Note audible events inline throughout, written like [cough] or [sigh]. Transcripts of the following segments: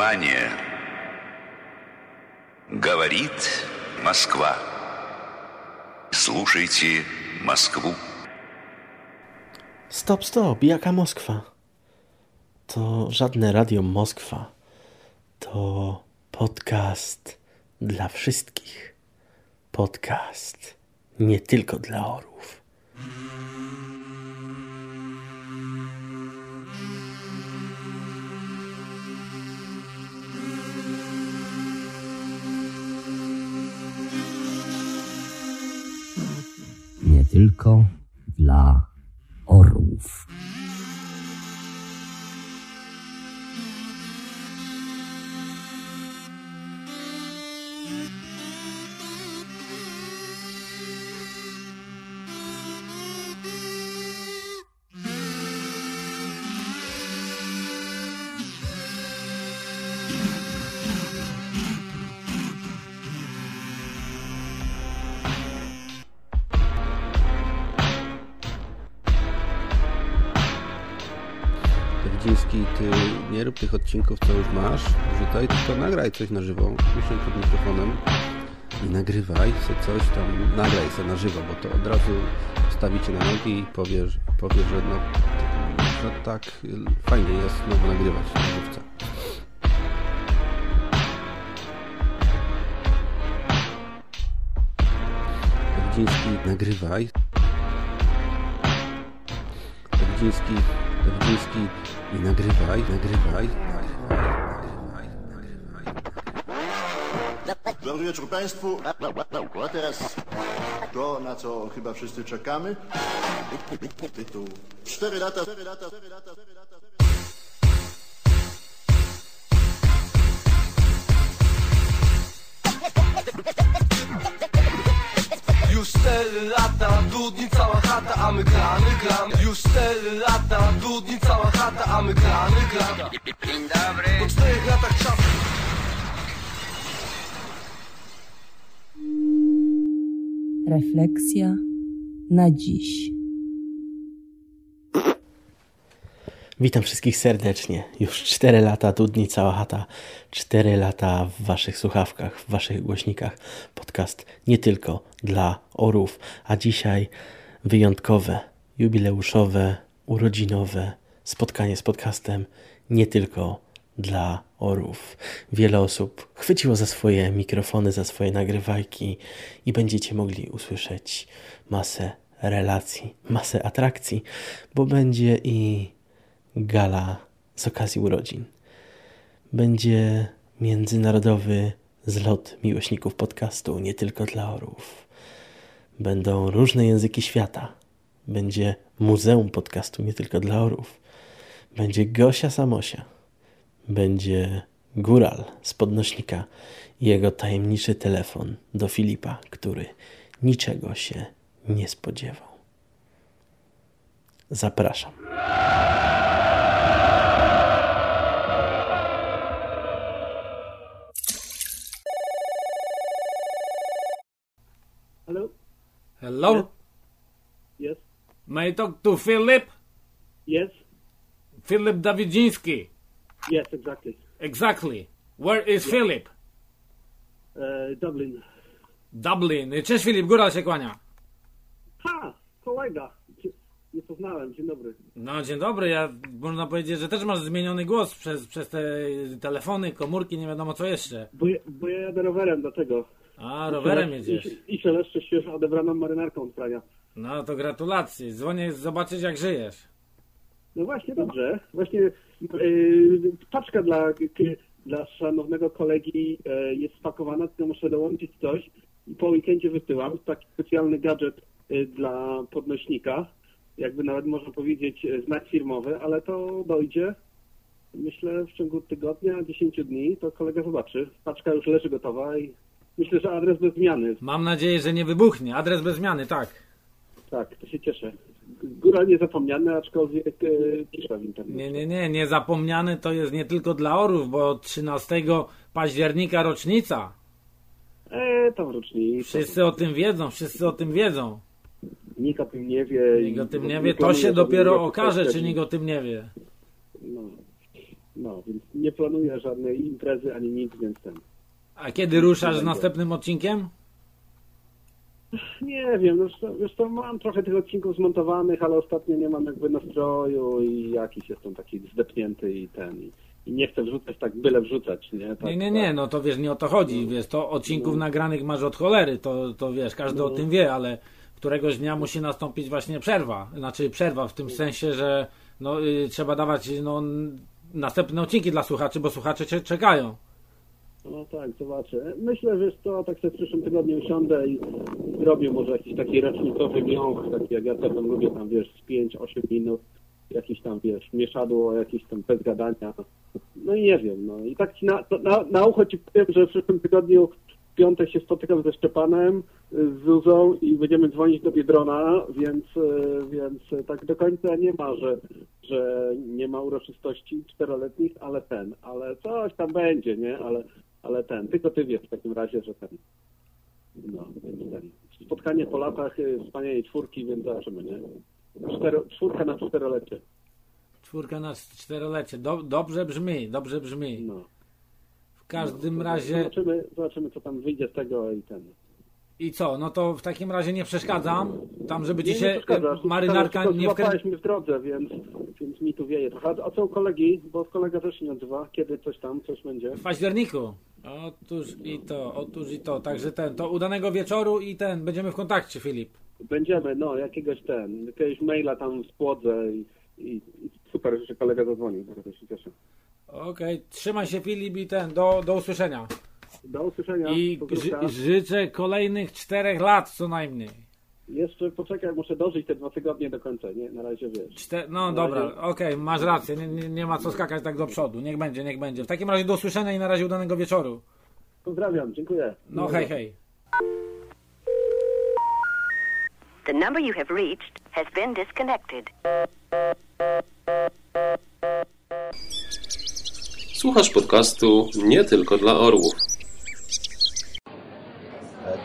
Внимание! Говорит Москва. Слушайте Москву. Stop, stop, jaka Moskwa? To żadne radio Moskwa. To podcast dla wszystkich. Podcast nie tylko dla orów. Tylko dla tych odcinków, co już masz, rzucaj, tylko nagraj coś na żywo, usiądź przed mikrofonem i nagrywaj se coś tam, nagraj se na żywo, bo to od razu stawicie na nogi i powiesz, powiesz że no, że tak fajnie jest znowu nagrywać na żywca. Widziński, nagrywaj. Widziński, Widziński i nagrywaj, nagrywaj, nagrywaj, nagrywaj, nagrywaj. Dobry wieczór Państwu. A teraz to, na co chyba wszyscy czekamy. Tytuł. Cztery lata, cztery lata, cztery lata, cztery lata. cztery lata. Już cztery lata, dudni chata, a my gramy, gramy Już cztery lata, dudni cała chata, a my gramy, gramy Dzień dobry Po czterech latach czasu Refleksja na dziś. Witam wszystkich serdecznie. Już 4 lata, tu dni cała chata. 4 lata w waszych słuchawkach, w waszych głośnikach. Podcast nie tylko dla orów, a dzisiaj wyjątkowe, jubileuszowe, urodzinowe spotkanie z podcastem nie tylko dla orów. Wiele osób chwyciło za swoje mikrofony, za swoje nagrywajki i będziecie mogli usłyszeć masę relacji, masę atrakcji, bo będzie i gala z okazji urodzin. Będzie międzynarodowy zlot miłośników podcastu, nie tylko dla orów. Będą różne języki świata. Będzie muzeum podcastu, nie tylko dla orów. Będzie Gosia Samosia. Będzie góral z podnośnika i jego tajemniczy telefon do Filipa, który niczego się nie spodziewał. Zapraszam. Hello? Yes? May I talk to Philip? Yes? Philip Dawidziński. Yes, exactly. Exactly. Where is Philip? Uh, Dublin. Dublin. Cześć Filip, góral się kłania. Ha! Kolega! Nie poznałem, dzień dobry. No dzień dobry, ja można powiedzieć, że też masz zmieniony głos przez, przez te telefony, komórki, nie wiadomo co jeszcze. Bo bo ja jadę rowerem do tego. A, rowerem jedziesz. I, i szeleszczę świeżo odebraną marynarką od prania. No to gratulacje. Dzwonię zobaczyć jak żyjesz. No właśnie, dobrze. Właśnie yy, paczka dla, dla szanownego kolegi e, jest spakowana, tylko muszę dołączyć coś. I po weekendzie wysyłam taki specjalny gadżet e, dla podnośnika. Jakby nawet można powiedzieć znak firmowy, ale to dojdzie. Myślę w ciągu tygodnia, 10 dni, to kolega zobaczy. Paczka już leży gotowa i myślę, że adres bez zmiany. Mam nadzieję, że nie wybuchnie. Adres bez zmiany, tak. Tak, to się cieszę. Góra niezapomniana, aczkolwiek e, w internecie. Nie, nie, nie, niezapomniany to jest nie tylko dla orów, bo 13 października rocznica. E, tam rocznica. Wszyscy o tym wiedzą, wszyscy o tym wiedzą. Nikt o tym nie wie. Nikt o tym nie wie, to się dopiero okaże, czy nikt o tym nie wie. No. No, więc nie planuję żadnej imprezy ani nic, więc ten. A kiedy ruszasz z następnym odcinkiem? Nie wiem, no, zresztą- zresztą mam trochę tych odcinków zmontowanych, ale ostatnio nie mam jakby nastroju i jakiś jestem taki zdepnięty i ten. I, i nie chcę wrzucać tak byle wrzucać, nie? Tak, Nie, nie, nie, no to wiesz, nie o to chodzi, wiesz, to odcinków nagranych masz od cholery, to, to wiesz, każdy o tym wie, ale któregoś dnia musi nastąpić właśnie przerwa, znaczy przerwa w tym sensie, że no, y, trzeba dawać no, następne odcinki dla słuchaczy, bo słuchacze cię czekają. No tak, zobaczę. Myślę, że to tak sobie w przyszłym tygodniu usiądę i zrobię może jakiś taki rocznikowy miąg, taki jak ja tam lubię, tam wiesz, z 5-8 minut, jakiś tam, wiesz, mieszadło, jakieś tam bez gadania. No i nie wiem, no i tak na, na, na ucho ci powiem, że w przyszłym tygodniu w piątek się spotykam ze Szczepanem, y, z Zuzą i będziemy dzwonić do Biedrona, więc, y, więc y, tak do końca nie ma, że, że nie ma uroczystości czteroletnich, ale ten, ale coś tam będzie, nie? Ale, ale ten, tylko ty wiesz w takim razie, że ten. No, więc ten. Spotkanie po latach y, wspaniałej czwórki, więc zobaczymy, nie? Cztero, czwórka na czterolecie. Czwórka na czterolecie, Do, dobrze brzmi, dobrze brzmi. No. W każdym razie, Zobaczymy, zobaczymy, co tam wyjdzie z tego i ten. i co, no to w takim razie nie przeszkadzam, tam żeby ci Nie, się nie przeszkadzasz, e, nie marynarka nie wkręciła. mnie w drodze, więc, więc mi tu wieje trochę. A co u kolegi? Bo kolega też się nie odzywa. Kiedy coś tam, coś będzie? W październiku. Otóż i to, otóż i to. Także ten, to udanego wieczoru i ten, będziemy w kontakcie, Filip. Będziemy, no, jakiegoś ten, jakiegoś maila tam spłodzę i, i, i super, że kolega zadzwonił, bardzo się cieszę. Okej, trzymaj się Filip i ten, do, do usłyszenia. Do usłyszenia. I ży, życzę kolejnych czterech lat co najmniej. Jeszcze poczekaj, muszę dożyć te dwa tygodnie do końca, nie? Na razie wiesz. Czte, no Na dobra, razie- okej, masz rację, nie, nie, nie ma co skakać tak do przodu. Niech będzie, niech będzie. W takim razie do usłyszenia i na razie udanego wieczoru. Pozdrawiam, dziękuję. No hej, hej. The number you have reached has been disconnected. Słuchasz podcastu nie tylko dla orłów.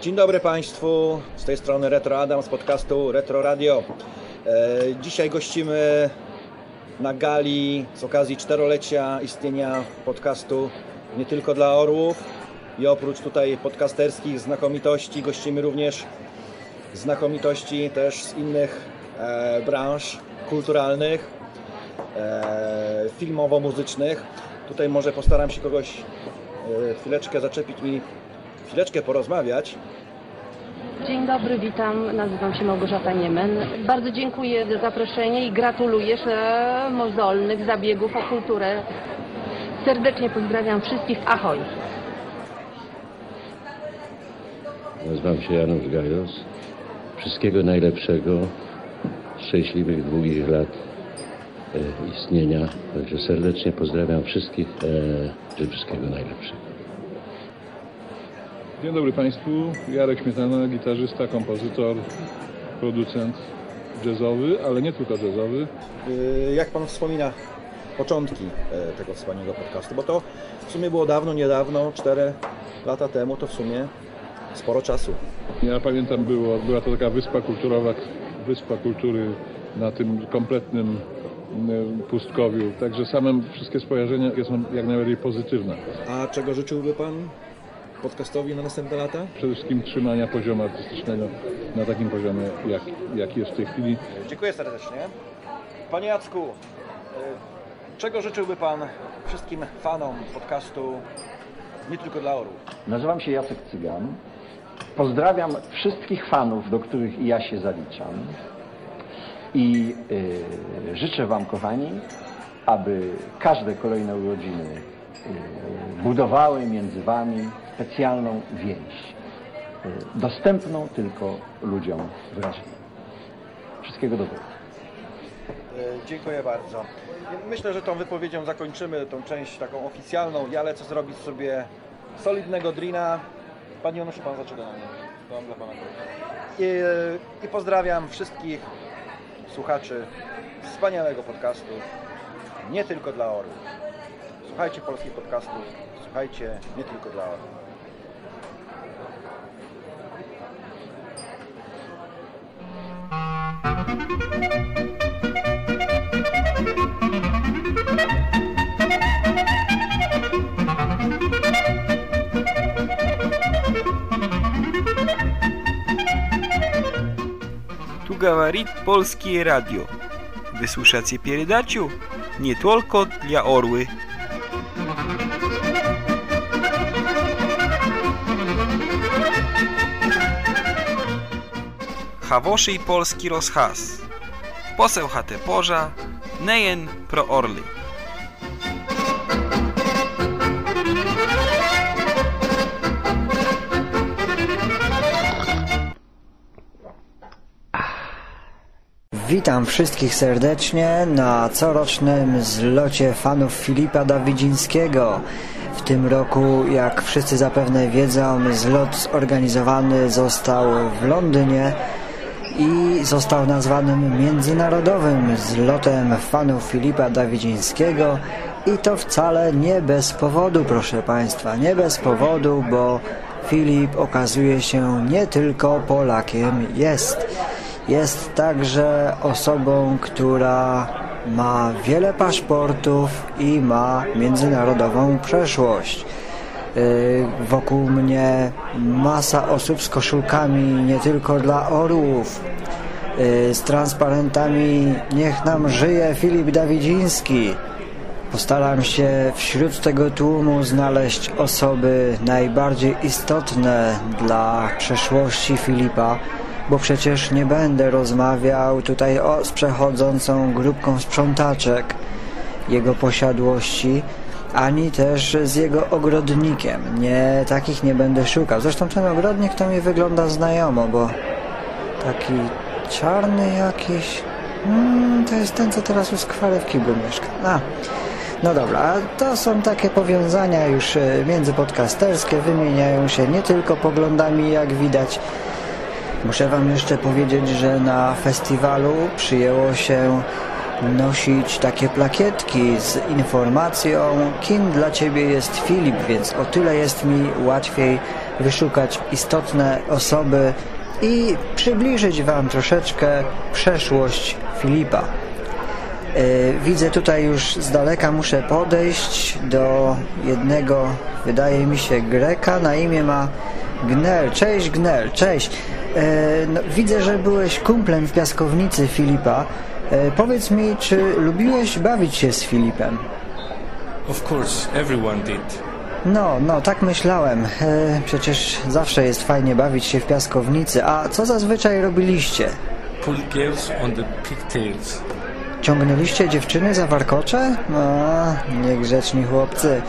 Dzień dobry Państwu, z tej strony Retro Adam z podcastu Retro Radio. E, Dzisiaj gościmy na gali z okazji czterolecia istnienia podcastu nie tylko dla orłów i oprócz tutaj podcasterskich znakomitości gościmy również znakomitości też z innych e, branż kulturalnych, e, filmowo-muzycznych. Tutaj może postaram się kogoś chwileczkę zaczepić mi, chwileczkę porozmawiać. Dzień dobry, witam. Nazywam się Małgorzata Niemen. Bardzo dziękuję za zaproszenie i gratuluję mozolnych zabiegów o kulturę. Serdecznie pozdrawiam wszystkich. Ahoj! Nazywam się Janusz Gajos. Wszystkiego najlepszego, szczęśliwych, długich lat e, istnienia. Także serdecznie pozdrawiam wszystkich. E, wszystkiego najlepszego. Dzień dobry Państwu. Jarek Śmietana, gitarzysta, kompozytor, producent jazzowy, ale nie tylko jazzowy. Y, Jak Pan wspomina początki e, tego wspaniałego podcastu? Bo to w sumie było dawno, niedawno, 4 lata temu, to w sumie sporo czasu. Ja pamiętam, było, była to taka wyspa kulturowa, wyspa kultury na tym kompletnym pustkowiu. Także same wszystkie skojarzenia są jak najbardziej pozytywne. A czego życzyłby Pan podcastowi na następne lata? Przede wszystkim trzymania poziomu artystycznego na takim poziomie, jak, jaki jest w tej chwili. Dziękuję serdecznie. Panie Jacku, y, czego życzyłby Pan wszystkim fanom podcastu nie tylko dla orłów? Nazywam się Jacek Cygan. Pozdrawiam wszystkich fanów, do których i ja się zaliczam. I y, życzę Wam, kochani, aby każde kolejne urodziny budowały między Wami specjalną więź, y, dostępną tylko ludziom wrażliwym. Wszystkiego dobrego. E, Dziękuję bardzo. Myślę, że tą wypowiedzią zakończymy tą część taką oficjalną. Ja lecę zrobić sobie solidnego drina. Panie Januszu, Pan zaczyna mam dla Pana I, I pozdrawiam wszystkich słuchaczy wspaniałego podcastu. Nie tylko dla orłów. Słuchajcie polskich podcastów, słuchajcie nie tylko dla Tu говорит Polskie Radio. Wysłyszacie передачу nie tylko dla orły. Hawoszy i Polski rozhas. Poseł chatę porza, nejen pro orli. Witam wszystkich serdecznie na corocznym zlocie fanów Filipa Dawidzińskiego. W tym roku, jak wszyscy zapewne wiedzą, zlot zorganizowany został w Londynie i został nazwanym międzynarodowym zlotem fanów Filipa Dawidzińskiego i to wcale nie bez powodu, proszę Państwa, nie bez powodu, bo Filip okazuje się nie tylko Polakiem, jest. Jest także osobą, która ma wiele paszportów i ma międzynarodową przeszłość. Yy, wokół mnie masa osób z koszulkami nie tylko dla orłów, yy, z transparentami Niech nam żyje Filip Dawidziński. Postaram się wśród tego tłumu znaleźć osoby najbardziej istotne dla przeszłości Filipa, bo przecież nie będę rozmawiał tutaj o, z przechodzącą grupką sprzątaczek jego posiadłości, ani też z jego ogrodnikiem. Nie, takich nie będę szukał. Zresztą ten ogrodnik to mi wygląda znajomo, bo taki czarny jakiś... Hmm, to jest ten, co teraz u skwary w mieszka. A, no dobra, to są takie powiązania już e, międzypodcasterskie, wymieniają się nie tylko poglądami, jak widać. Muszę Wam jeszcze powiedzieć, że na festiwalu przyjęło się nosić takie plakietki z informacją, kim dla Ciebie jest Filip, więc o tyle jest mi łatwiej wyszukać istotne osoby i przybliżyć Wam troszeczkę przeszłość Filipa. Yy, widzę tutaj już z daleka, muszę podejść do jednego, wydaje mi się, Greka, na imię ma Gnel. Cześć Gnel, cześć. Yy, no, widzę, że byłeś kumplem w piaskownicy Filipa. E, powiedz mi, czy lubiłeś bawić się z Filipem? Of course, everyone did. No, no, tak myślałem. E, przecież zawsze jest fajnie bawić się w piaskownicy. A co zazwyczaj robiliście? Pull girls on the pigtails. Ciągnęliście dziewczyny za warkocze? No, niegrzeczni chłopcy.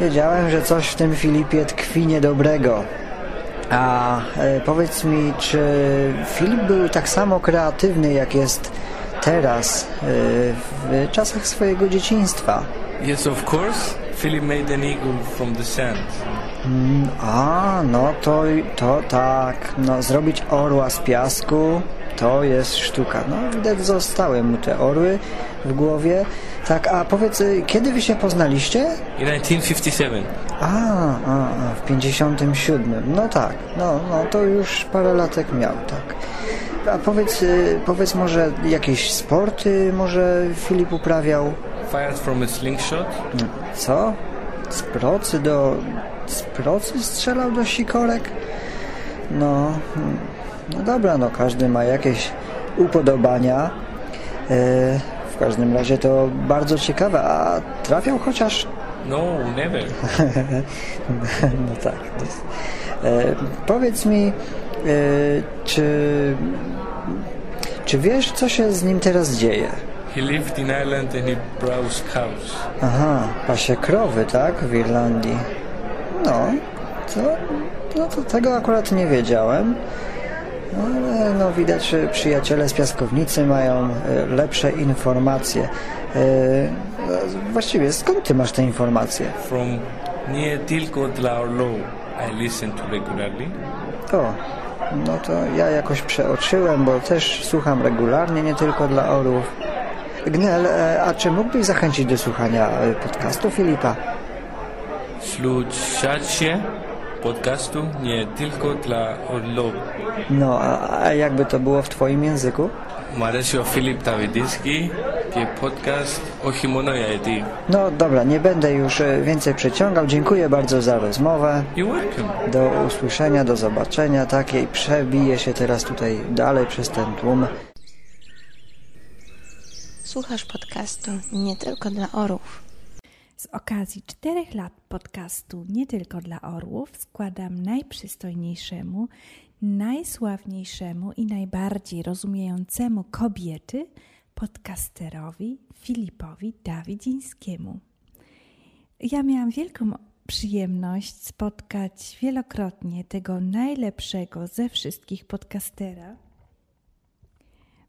Wiedziałem, że coś w tym Filipie tkwi niedobrego. A e, powiedz mi, czy Filip był tak samo kreatywny, jak jest teraz, e, w czasach swojego dzieciństwa? Yes, of course. Philip made an eagle from the sand. Mm, a, no to, to tak. No, zrobić orła z piasku to jest sztuka. No, widać zostały mu te orły w głowie. Tak, a powiedz, kiedy wy się poznaliście? In 1957. A, a, a, w 57. No tak, no, no to już parę latek miał, tak. A powiedz, powiedz może jakieś sporty może Filip uprawiał? Fired from a slingshot. Co? Z procy do... z procy strzelał do sikorek? No, no dobra, no każdy ma jakieś upodobania. E, w każdym razie to bardzo ciekawe. A trafiał chociaż? No, never. [laughs] no tak. E, powiedz mi, e, czy, czy wiesz, co się z nim teraz dzieje? He lived in Ireland and he browsed cows. Aha, pasie krowy, tak? W Irlandii. No, to, no to tego akurat nie wiedziałem. Ale no widać, że przyjaciele z piaskownicy mają e, lepsze informacje. E, Właściwie skąd ty masz te informacje? From nie tylko dla Orlow I listen to regularly. O, no to ja jakoś przeoczyłem, bo też słucham regularnie, nie tylko dla orłów. Gnel, e, a czy mógłbyś zachęcić do słuchania e, podcastu Filipa? Słuchacie podcastu nie tylko dla orłów. No, a jakby to było w twoim języku? Maresio Filip Dawidycki και podcast όχι μόνο για ετή. No dobra, nie będę już e, więcej przeciągał. Dziękuję bardzo za rozmowę. You're welcome. Do usłyszenia, do zobaczenia. Takiej przebiję się teraz tutaj dalej przez ten tłum. Słuchasz podcastu nie tylko dla orłów. Z okazji czterech lat podcastu Nie tylko dla orłów składam najprzystojniejszemu, najsławniejszemu i najbardziej rozumiejącemu kobiety podcasterowi Filipowi Dawidzińskiemu. Ja miałam wielką przyjemność spotkać wielokrotnie tego najlepszego ze wszystkich podcastera.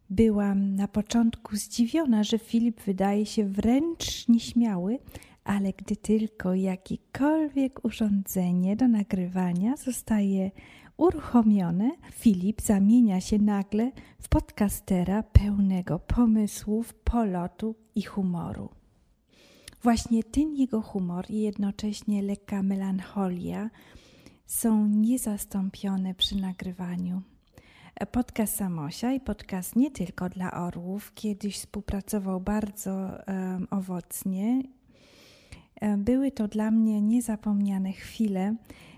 Byłam na początku zdziwiona, że Filip wydaje się wręcz nieśmiały, ale gdy tylko jakiekolwiek urządzenie do nagrywania zostaje uruchomione, Filip zamienia się nagle w podcastera pełnego pomysłów, polotu i humoru. Właśnie ten jego humor i jednocześnie lekka melancholia są niezastąpione przy nagrywaniu. Podcast Samosia i podcast nie tylko dla orłów kiedyś współpracował bardzo um, owocnie. Były to dla mnie niezapomniane chwile,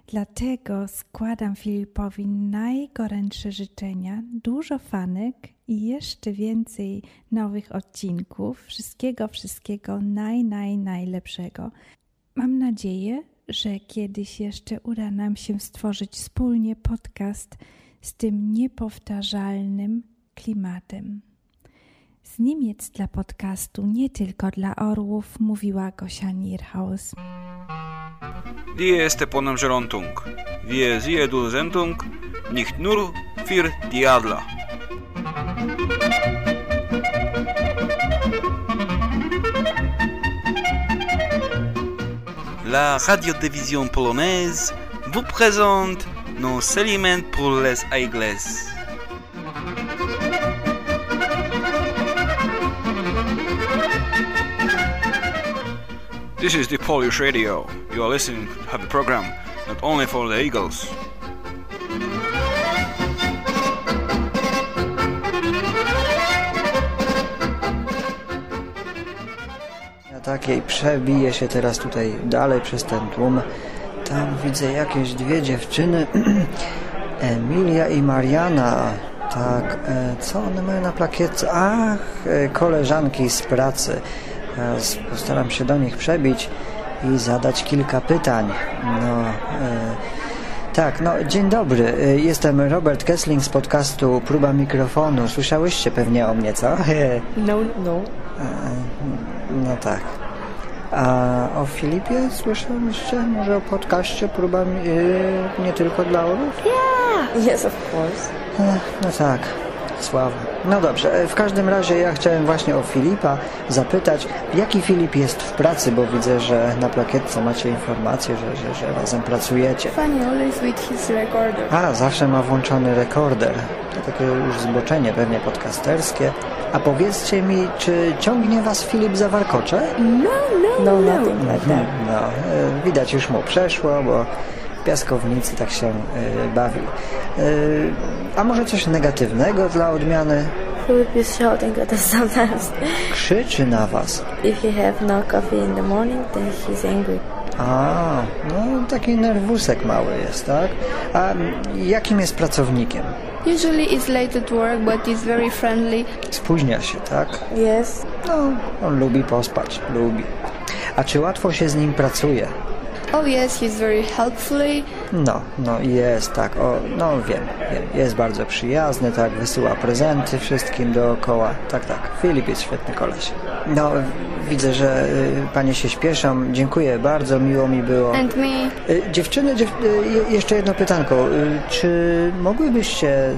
dlatego składam Filipowi najgorętsze życzenia, dużo fanek i jeszcze więcej nowych odcinków. Wszystkiego, wszystkiego naj, naj, najlepszego. Mam nadzieję, że kiedyś jeszcze uda nam się stworzyć wspólnie podcast z tym niepowtarzalnym klimatem. Z Niemiec dla podcastu nie tylko dla orłów mówiła Gosia Nierhaus. Die der Rundfunk. Wir sehen die Sendung nicht nur für die Adler. La radiodivision polonaise vous présente nos aliments pour les aigles. This is the Polish radio. You are listening to have a program not only for the eagles. Takiej przebiję się teraz tutaj dalej przez ten tłum. Tam widzę jakieś dwie dziewczyny. [clears throat] Emilia i Mariana. Tak, e, co one mają na plakietce? Ach, e, koleżanki z pracy. Postaram się do nich przebić i zadać kilka pytań. No, e, tak, no dzień dobry. E, Jestem Robert Kessling z podcastu Próba Mikrofonu. Słyszałyście pewnie o mnie, co? [laughs] No, no. E, no tak. A o Filipie słyszałyście? Może o podcaście Próba nie tylko dla orów? Yeah. Yes, of course. No tak, No dobrze, e, w każdym razie ja chciałem właśnie o Filipa zapytać, jaki Filip jest w pracy, bo widzę, że na plakietce macie informację, że, że, że razem pracujecie. Funny always with his recorder. A, zawsze ma włączony rekorder. To takie już zboczenie pewnie podcasterskie. A powiedzcie mi, czy ciągnie was Filip za warkocze? No, no, No, no. nothing like that. No, e, widać już mu przeszło, bo w piaskownicy tak się e, bawił. E, a może coś negatywnego dla odmiany? Philip is shouting at us sometimes. Krzyczy na was. If you have no coffee in the morning, then he's angry. A, no taki nerwusek mały jest, tak? A jakim jest pracownikiem? Usually it's late at work, but he's very friendly. Spóźnia się, tak? Yes. No, on lubi pospać, lubi. A czy łatwo się z nim pracuje? Oh yes, he's very helpfully. No, no jest tak, o, no wiem, wiem, jest bardzo przyjazny, tak, wysyła prezenty wszystkim dookoła, tak, tak, Filip jest świetny koleś. No, widzę, że y, panie się śpieszą, dziękuję bardzo, miło mi było. And me. Y, Dziewczyny, dziew... y, je- jeszcze jedno pytanko. Y, Czy mogłybyście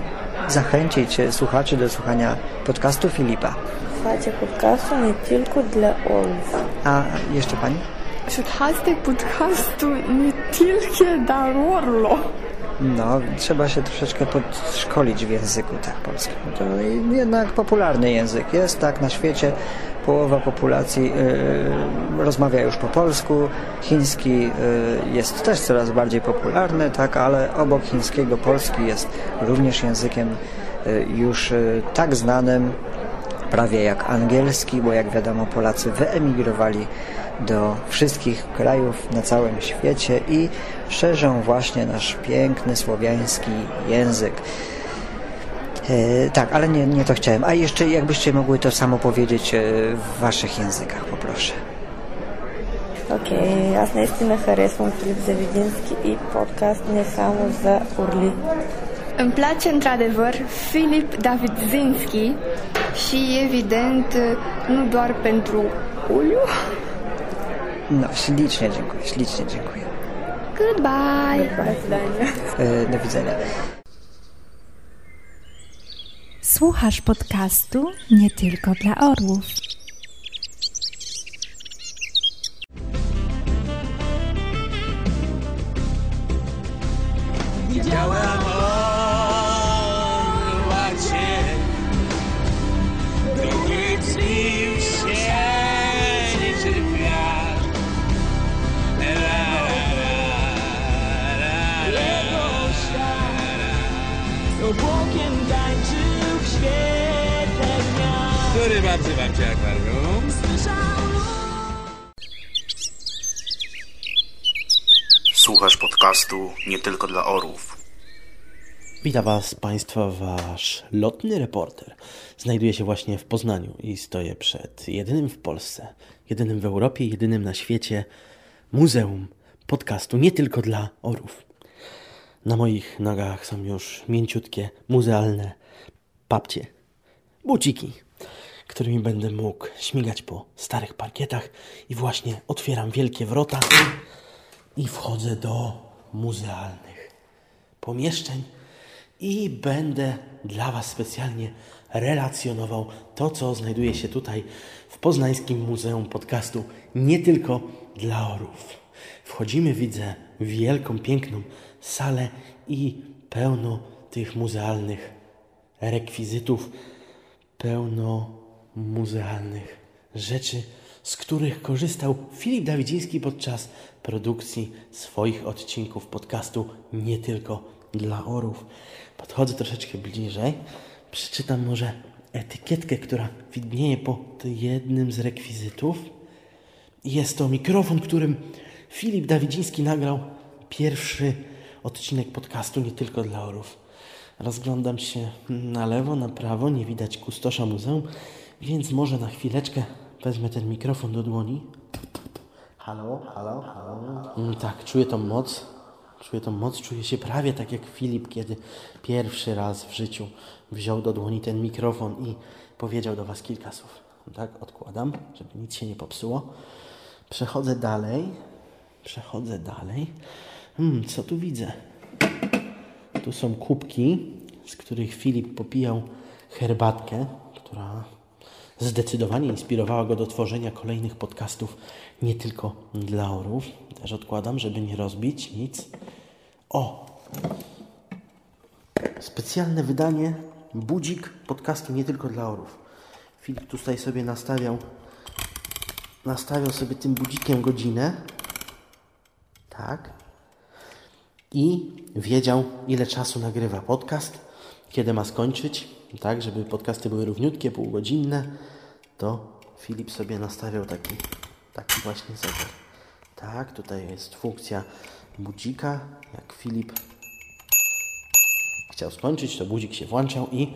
zachęcić y, słuchaczy do słuchania podcastu Filipa? Słuchajcie podcastu nie tylko dla orłów. A jeszcze pani? Słuchajcie podcastu nie tylko orłów. No, trzeba się troszeczkę podszkolić w języku tak polskim. To jednak popularny język jest, tak, na świecie połowa populacji y, rozmawia już po polsku. Chiński y, jest też coraz bardziej popularny, tak, ale obok chińskiego polski jest również językiem już tak znanym prawie jak angielski, bo jak wiadomo Polacy wyemigrowali do wszystkich krajów na całym świecie i szerzą właśnie nasz piękny słowiański język. E, tak, ale nie, nie to chciałem. A jeszcze jakbyście mogły to samo powiedzieć e, w waszych językach, poproszę. Окей, аз наистина харесвам Филип Завидински и подкаст не само за урли. Îmi place într-adevăr Filip Davidzinski și evident nu doar pentru uliu. no, ślicznie dziękuję, ślicznie dziękuję. Goodbye. E, do widzenia. Słuchasz podcastu nie tylko dla orłów. Widziałem Który bardzo wam cię akwarium? Słuchasz podcastu nie tylko dla orłów. Witam Was Państwa, Wasz lotny reporter. Znajduję się właśnie w Poznaniu i stoję przed jedynym w Polsce, jedynym w Europie, jedynym na świecie muzeum podcastu nie tylko dla orłów. Na moich nogach są już mięciutkie, muzealne papcie, buciki, którymi będę mógł śmigać po starych parkietach i właśnie otwieram wielkie wrota i wchodzę do muzealnych pomieszczeń i będę dla Was specjalnie relacjonował to, co znajduje się tutaj w Poznańskim Muzeum Podcastu, nie tylko dla orów. Wchodzimy, widzę wielką, piękną salę i pełno tych muzealnych rekwizytów, pełno muzealnych rzeczy, z których korzystał Filip Dawidziński podczas produkcji swoich odcinków podcastu nie tylko dla orów. Podchodzę troszeczkę bliżej, przeczytam może etykietkę, która widnieje pod jednym z rekwizytów. Jest to mikrofon, którym Filip Dawidziński nagrał pierwszy odcinek podcastu nie tylko dla orów. Rozglądam się na lewo, na prawo, nie widać kustosza muzeum, więc może na chwileczkę wezmę ten mikrofon do dłoni. Halo, halo, halo. Mm, tak, czuję tą moc. Czuję tą moc, czuję się prawie tak jak Filip, kiedy pierwszy raz w życiu wziął do dłoni ten mikrofon i powiedział do Was kilka słów. Tak, odkładam, żeby nic się nie popsuło. Przechodzę dalej. Przechodzę dalej. Hmm, co tu widzę? Tu są kubki, z których Filip popijał herbatkę, która zdecydowanie inspirowała go do tworzenia kolejnych podcastów nie tylko dla orów. Też odkładam, żeby nie rozbić nic. O! Specjalne wydanie budzik podcastu nie tylko dla orów. Filip tutaj sobie nastawiał nastawiał sobie tym budzikiem godzinę. Tak. I wiedział, ile czasu nagrywa podcast, kiedy ma skończyć, tak, żeby podcasty były równiutkie, półgodzinne, to Filip sobie nastawiał taki, taki właśnie zegar. Tak, tutaj jest funkcja budzika. Jak Filip chciał skończyć, to budzik się włączał i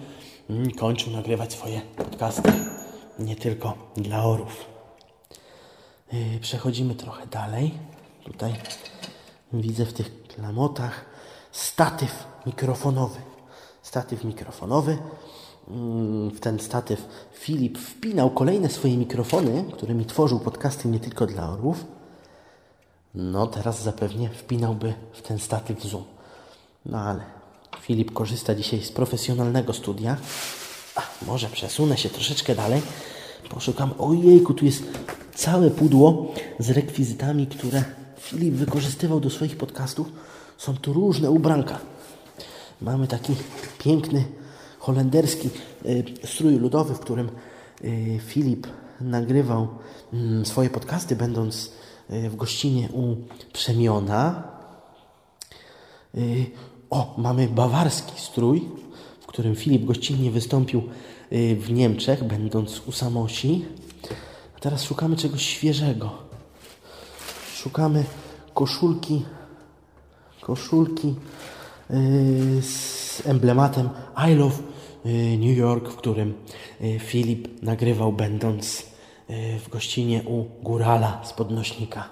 mm, kończył nagrywać swoje podcasty. Nie tylko dla orów. Yy, przechodzimy trochę dalej. Tutaj widzę w tych klamotach statyw mikrofonowy. Statyw mikrofonowy. Mm, w ten statyw Filip wpinał kolejne swoje mikrofony, którymi tworzył podcasty nie tylko dla orłów. No teraz zapewnie wpinałby w ten statyw Zoom. No ale Filip korzysta dzisiaj z profesjonalnego studia. A, może przesunę się troszeczkę dalej. Poszukam. Ojejku, tu jest całe pudło z rekwizytami, które Filip wykorzystywał do swoich podcastów. Są tu różne ubranka. Mamy taki piękny holenderski y, strój ludowy, w którym y, Filip nagrywał y, swoje podcasty, będąc y, w gościnie u Przemiona. O, mamy bawarski strój, w którym Filip gościnnie wystąpił w Niemczech, będąc u Samosi. A teraz szukamy czegoś świeżego. Szukamy koszulki, koszulki z emblematem I Love New York, w którym Filip nagrywał, będąc w gościnie u Górala z podnośnika.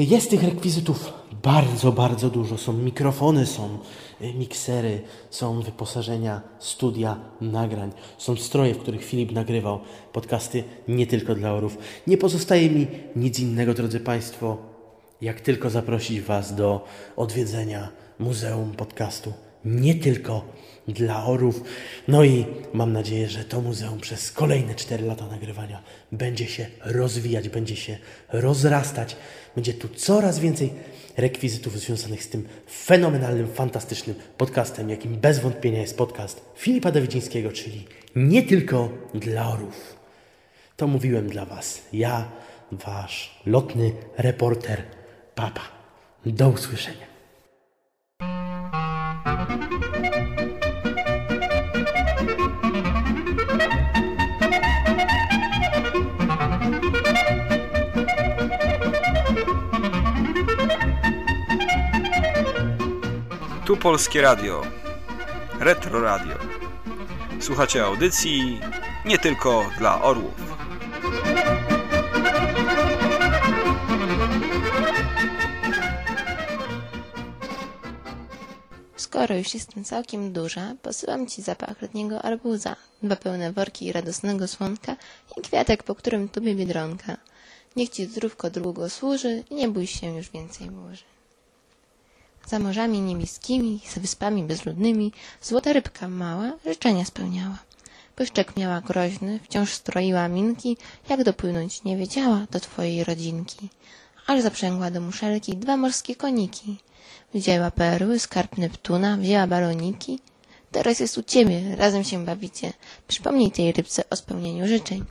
Jest tych rekwizytów bardzo, bardzo dużo. Są mikrofony, są miksery, są wyposażenia, studia, nagrań, są stroje, w których Filip nagrywał podcasty nie tylko dla orów. Nie pozostaje mi nic innego, drodzy Państwo, jak tylko zaprosić Was do odwiedzenia Muzeum Podcastu nie tylko dla orów. No i mam nadzieję, że to muzeum przez kolejne 4 lata nagrywania będzie się rozwijać, będzie się rozrastać. Będzie tu coraz więcej rekwizytów związanych z tym fenomenalnym, fantastycznym podcastem, jakim bez wątpienia jest podcast Filipa Dawidzińskiego, czyli nie tylko dla orów. To mówiłem dla Was. Ja, Wasz lotny reporter, Papa. Do usłyszenia. Polskie Radio. Retro Radio. Słuchacie audycji nie tylko dla orłów. Skoro już jestem całkiem duża, posyłam ci zapach letniego arbuza, dwa pełne worki radosnego słonka i kwiatek, po którym tubie biedronka. Niech ci zdrówko długo służy i nie bój się już więcej burzy. Za morzami niebieskimi, za wyspami bezludnymi, złota rybka mała życzenia spełniała. Pyszczek miała groźny, wciąż stroiła minki, jak dopłynąć nie wiedziała do twojej rodzinki. Aż zaprzęgła do muszelki dwa morskie koniki. Wzięła perły, skarb Neptuna, wzięła baloniki. Teraz jest u ciebie, razem się bawicie. Przypomnij tej rybce o spełnieniu życzeń.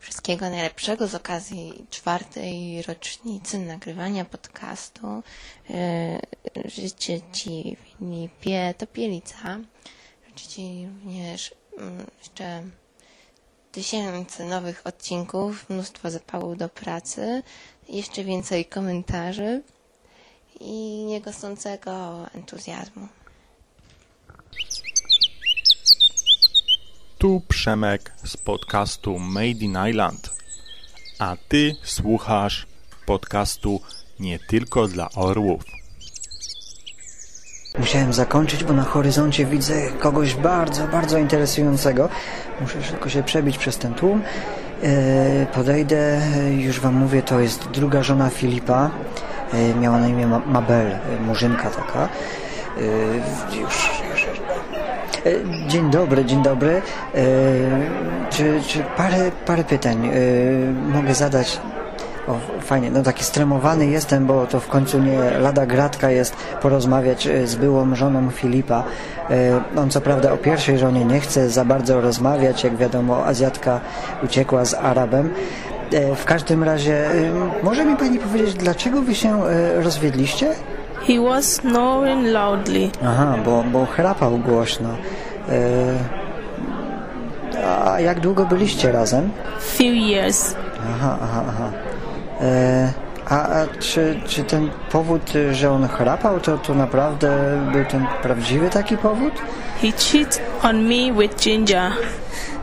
Wszystkiego najlepszego z okazji czwartej rocznicy nagrywania podcastu. Yy, życzę Ci Filipie Topielica. Życzę Ci również yy, jeszcze tysięcy nowych odcinków, mnóstwo zapału do pracy, jeszcze więcej komentarzy i niegasnącego entuzjazmu. Tu Przemek z podcastu Made in Island, a ty słuchasz podcastu nie tylko dla orłów. Musiałem zakończyć, bo na horyzoncie widzę kogoś bardzo, bardzo interesującego. Muszę tylko się przebić przez ten tłum. E, podejdę, już wam mówię, to jest druga żona Filipa. E, miała na imię Mabel, e, murzynka taka. Już, dzień dobry, dzień dobry. E, czy, czy parę, parę pytań e, mogę zadać? O, fajnie, no taki stremowany jestem, bo to w końcu nie lada gratka jest porozmawiać z byłą żoną Filipa. On co prawda o pierwszej żonie nie chce za bardzo rozmawiać, jak wiadomo Azjatka uciekła z Arabem. W każdym razie, może mi Pani powiedzieć, dlaczego Wy się rozwiedliście? He was snoring loudly. Aha, bo, bo chrapał głośno. E, a jak długo byliście razem? Few years. Aha, aha, aha. E, a, a czy, czy ten powód, że on chrapał, to, to naprawdę był ten prawdziwy taki powód? He cheated on me with Ginger.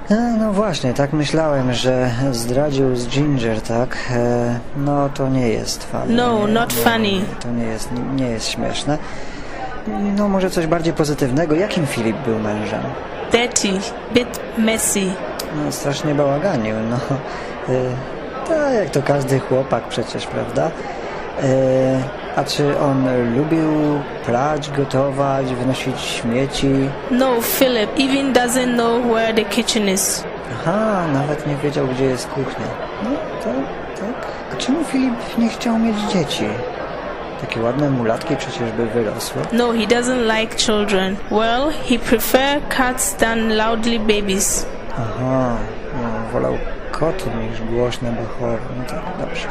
No, no właśnie, tak myślałem, że zdradził z Ginger, tak? E, no to nie jest funny. No, not funny. To nie jest, nie jest śmieszne. No może coś bardziej pozytywnego. Jakim Filip był mężem? Dirty, bit messy. No strasznie bałaganił, no. E, tak jak to każdy chłopak przecież, prawda? E, a czy on lubił prać, gotować, wynosić śmieci? No, Philip even doesn't know where the kitchen is. Aha, nawet nie wiedział, gdzie jest kuchnia. No, tak, tak. A czemu Filip nie chciał mieć dzieci? Takie ładne mulatki przecież by wyrosły. No, he doesn't like children. Well, he prefer cats than loudly babies. Aha, no, wolał koty niż głośne bachory. No tak, dobrze.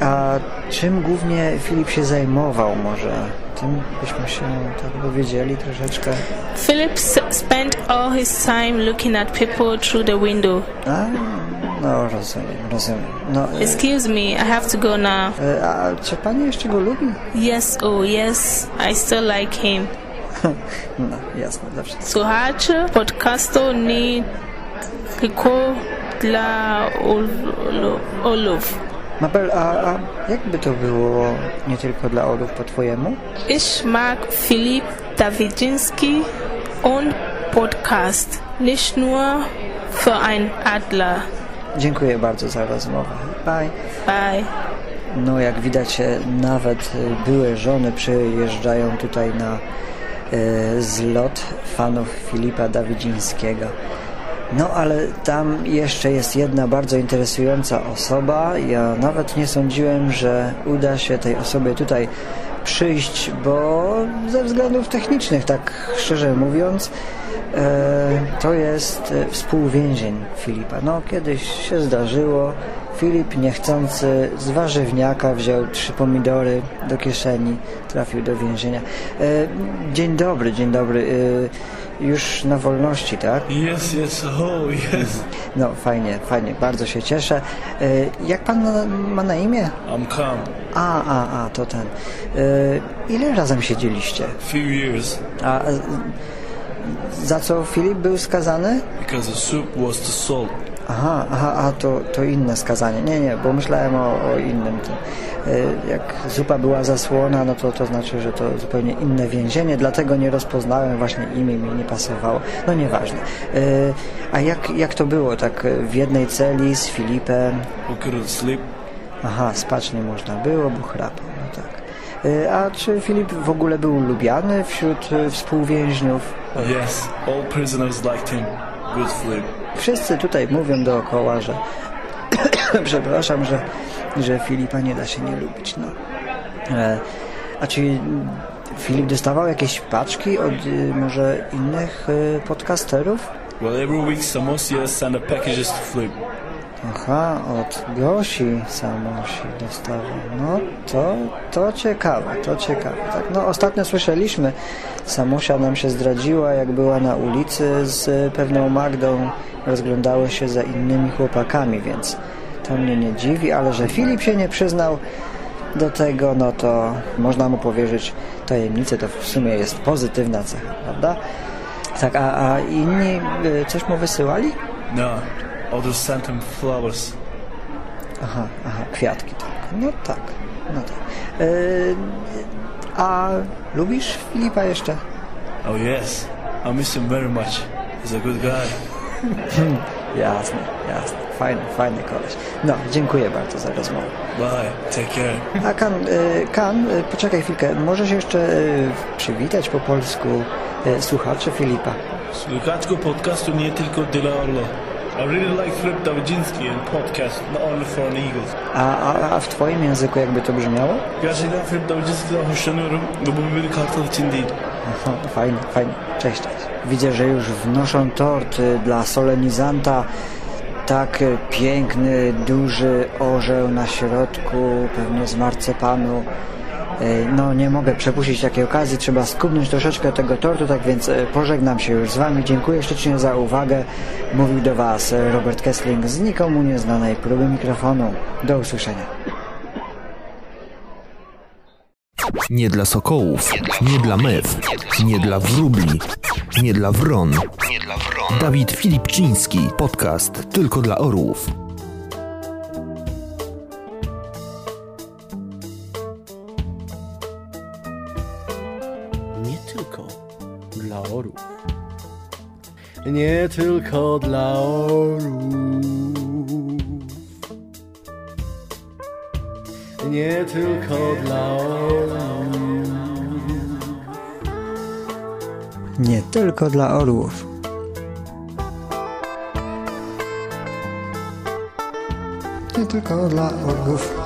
A czym głównie Filip się zajmował? Może tym byśmy się tak dowiedzieli troszeczkę. Philip spent all his time looking at people through the window. A, no rozumiem, rozumiem. No, e, Excuse me, I have to go now. e, a czy pani jeszcze go lubi? Yes, oh yes, I still like him. [laughs] No, jasne, dobrze. Słuchacze podcastu nie tylko dla ol- olów. Mabel, a, a jakby to było nie tylko dla Orów po twojemu? Ich mag Philipp Dawidziński und Podcast, nicht nur für ein Adler. Dziękuję bardzo za rozmowę. Bye. Bye. No jak widać e, nawet e, były żony przyjeżdżają tutaj na e, zlot fanów Filipa Dawidzińskiego. No ale tam jeszcze jest jedna bardzo interesująca osoba. Ja nawet nie sądziłem, że uda się tej osobie tutaj przyjść, bo ze względów technicznych, tak szczerze mówiąc, e, to jest e, współwięzień Filipa. No kiedyś się zdarzyło, Filip niechcący z warzywniaka wziął trzy pomidory do kieszeni, trafił do więzienia. E, dzień dobry, dzień dobry. E, już na wolności, tak? Yes, yes, oh, yes. No fajnie, fajnie, bardzo się cieszę. E, jak pan ma, na imię? I'm calm. A, a, a, to ten. Ile razem siedzieliście? Few years A za co Filip był skazany? because the soup was too salt. Aha, aha, a to, to inne skazanie. Nie, nie, bo myślałem o, o innym. tym. E, Jak zupa była zasłona, no to to znaczy, że to zupełnie inne więzienie, dlatego nie rozpoznałem, właśnie imię mi nie pasowało. No nieważne. E, A jak, jak to było, tak e, w jednej celi z Filipem? Aha, spać nie można było, bo chrapał, no tak. A czy Filip w ogóle był lubiany wśród współwięźniów? Yes, all prisoners liked him. Good flip. Wszyscy tutaj mówią dookoła, że [coughs] przepraszam, że, że Filipa nie da się nie lubić. No. E, a czy Filip dostawał jakieś paczki od y, może innych y, podcasterów? Well, every week Samosia sent the packages to Flip. Aha, od Gosi Samosi dostawał. No to, to ciekawe, to ciekawe. Tak, no ostatnio słyszeliśmy, Samusia nam się zdradziła, jak była na ulicy z pewną Magdą, rozglądały się za innymi chłopakami, więc to mnie nie dziwi, ale że Filip się nie przyznał do tego, no to można mu powierzyć tajemnicę, to w sumie jest pozytywna cecha, prawda? Tak, a, a inni y, coś mu wysyłali? No, him flowers. Aha, aha, kwiatki tylko. No tak, no tak. Yy, a lubisz Filipa jeszcze? Oh yes, I miss him very much. He's a good guy. [laughs] Jasne, jasne. Fajny, fajny koleś. No, dziękuję bardzo za rozmowę. Bye, take care. A Kan, y, Kan y, poczekaj chwilkę. Możesz jeszcze y, przywitać po polsku słuchaczy Filipa? Słuchaczku podcastu nie tylko dla Orlo. I really like Flip Dawidziński and podcast, only for an Eagles. A, a, a w twoim języku jakby to brzmiało? Gerçekten Flip Dawidziński'den hoşlanıyorum ve bu bir kartal için değil. Fajnie, fajnie. Cześć, cześć. Widzę, że już wnoszą tort y, dla solenizanta. Tak y, piękny, duży orzeł na środku, pewnie z marcepanu. Y, No, nie mogę przepuścić takiej okazji, trzeba skubnąć troszeczkę tego tortu, tak więc y, pożegnam się już z Wami. Dziękuję ślicznie za uwagę. Mówił do Was y, Robert Kessling z nikomu nieznanej próby mikrofonu. Do usłyszenia. Nie dla sokołów, nie dla mew, nie dla wróbli, nie dla wron. Dawid Filipczyński, podcast tylko dla orłów. Nie tylko dla orów. Nie tylko dla orów. Nie tylko dla orłów. Nie tylko dla orłów.